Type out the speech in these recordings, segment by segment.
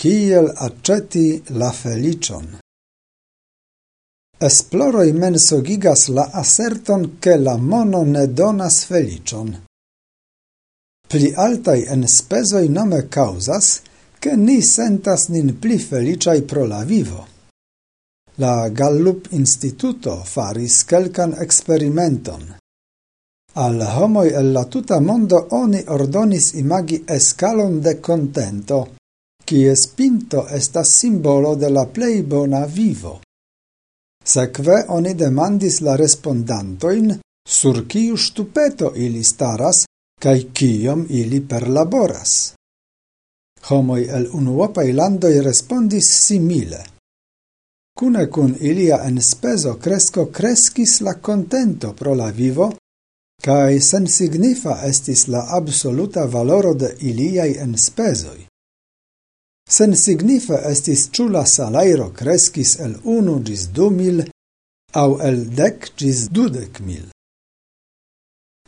Kiel acceti la felicion? Esploroi mensogigas la asserton che la mono ne donas felicion. Pli altai en spesoi nome causas, che ni sentas nin pli feliciai pro la vivo. La Gallup Instituto faris kelkan experimenton. Al homoi el la tuta mondo oni ordonis imagi escalon de contento, kies pinto estas simbolo de la plei bona vivo. Sekve oni demandis la respondantoin sur kiu stupeto ili staras kai kiom ili perlaboras. Homoi el unuopai landoi respondis simile. Cune cun ilia en speso cresco crescis la contento pro la vivo, cae sensignifa estis la absoluta valoro de iliai enspesoi. Sen signifa estis chula salairo crescis el unu gis du mil au el dec gis dudec mil.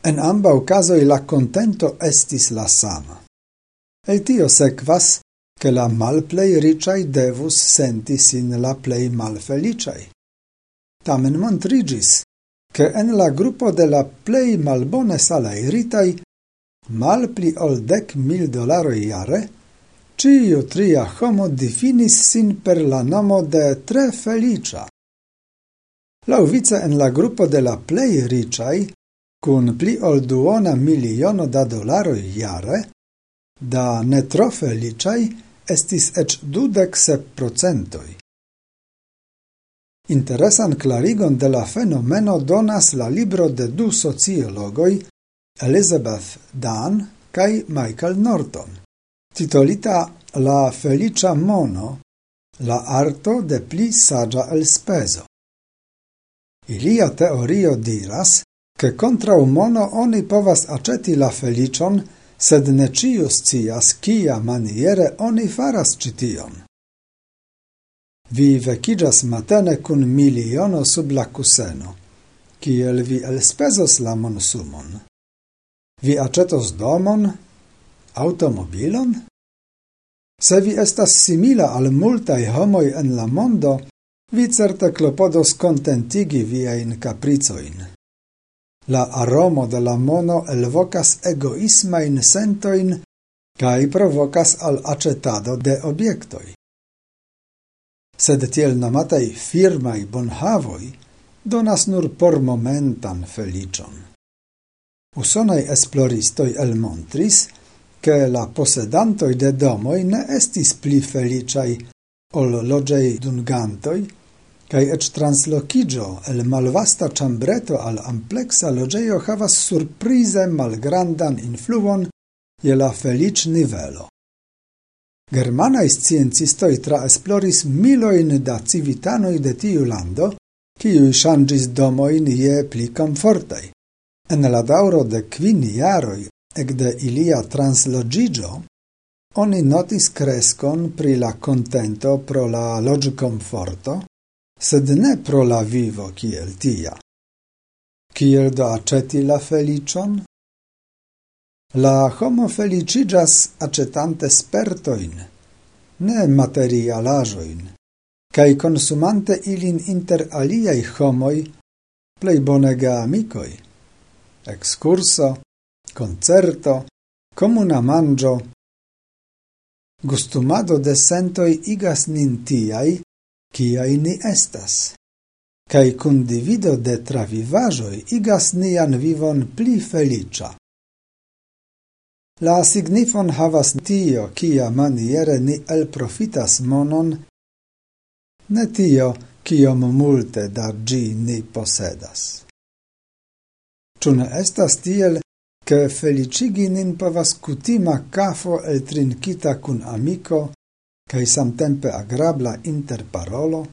En ambau casoi la contento estis la sama. El tio sequas che la malplei ricai devus senti sin la plei malfelicai. Tamen montrigis che en la gruppo de la plei malbone salairitai malpli ol dec mil dolaroi iare Ciu tria homo definis sin per la nomo de tre feliĉa. Laŭvice en la grupo de la plei ricai, kun pli ol duona miliono da dolaro iare, da ne tro feliĉaj estis ec dudec sep procentoi. Interesan clarigon de la fenomeno donas la libro de du sociologoj Elizabeth Dan kai Michael Norton titolita La felicia mono, la arto de pli sagia elspeso. Ilia teorio diras, che contra mono oni povas aceti la felicion, sed ne cius cias kia maniere oni faras cition. Vi vecigas matene cun miliono sub la cuseno, kiel vi elspesos la monsumon. Vi acetos domon, automobilon? Se vi estas simila al multai homoi en la mondo, vi certe klopodos contentigi viajn capricoin. La aromo de la mono elvocas egoismain sentoin cae provocas al acetado de obiectoi. Sed tiel nomatei firmai bonhavoi donas nur por momentan felicion. Usonai esploristoi el montris, che la possedantoi de domoi ne estis pli feliciai ol logei dungantoi, cae ec translocigio el malvasta chambreto al amplexa logeio havas surprize malgrandan influon je la felic nivelo. Germanai sciencistoi traesploris miloin da civitanoi de tiu lando, kiui shangis domoin je pli comfortai. En la dauro de quin iaroi Ecde ilia translogigio, oni notis crescon pri la contento pro la logicomforto, sed ne pro la vivo kiel tia. Kiel do aceti la felicion? La homo felicigas acetante spertoin, ne materialajoin, cae consumante ilin inter aliei homoi plei bonega amicoi. Excurso, concerto, comuna mangio. Gustumado de sentoi igas nin tiai, kiaj ni estas, Cai kun divido de travivajoi igas nian vivon pli felicia. La signifon havas tio, kia maniere ni elprofitas monon, ne tio, kiom multe da gi ni posedas. Ĉu estas tiel, che felicigi nin povas cutima cafo el trinkita cun amico, cae samtempe agrabla interparolo,